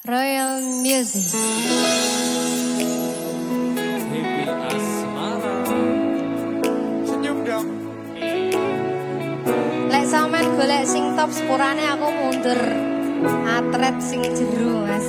Royal Music. Happy Asmara. Senyum dong. Golek sing top sepurane aku mundur. Atret sing Mas.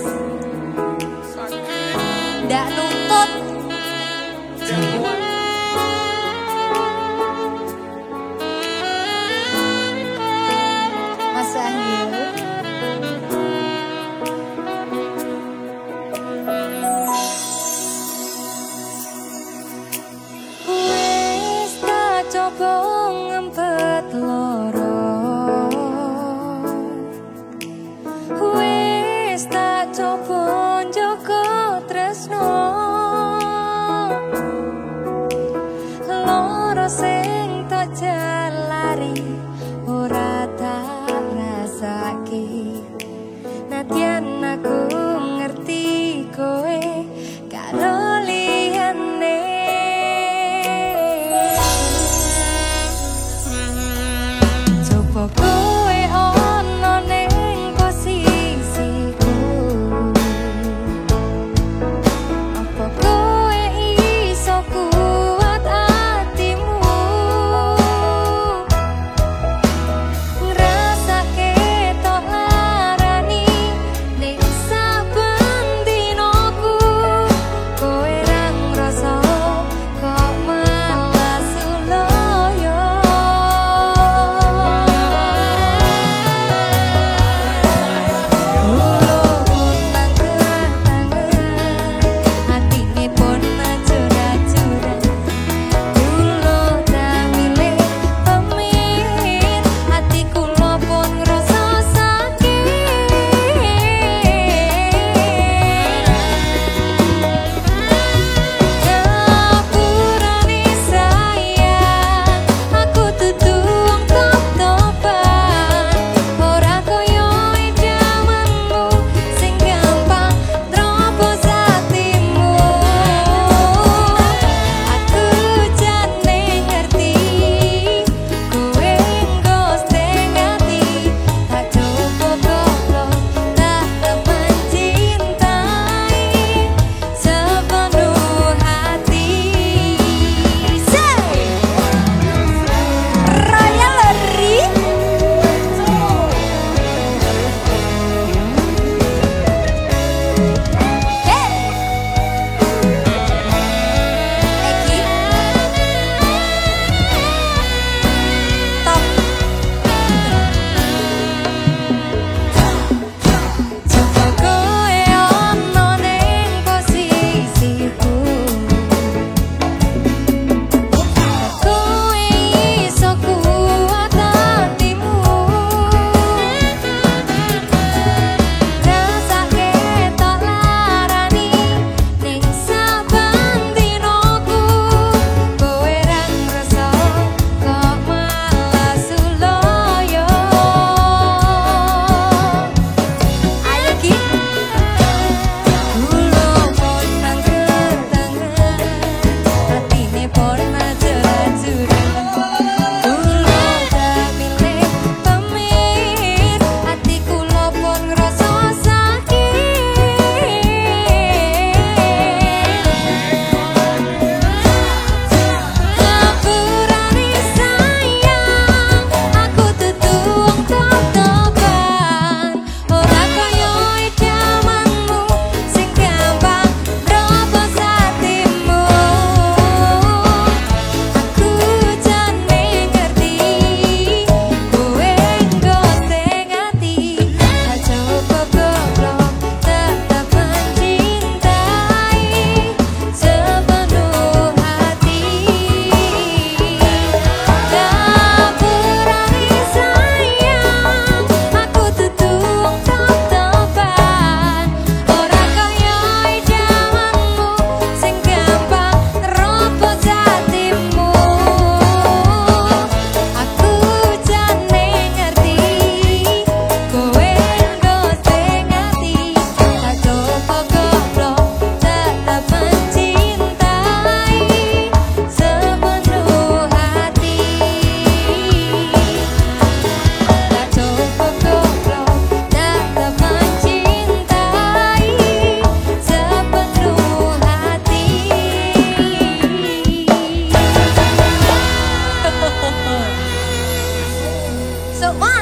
one.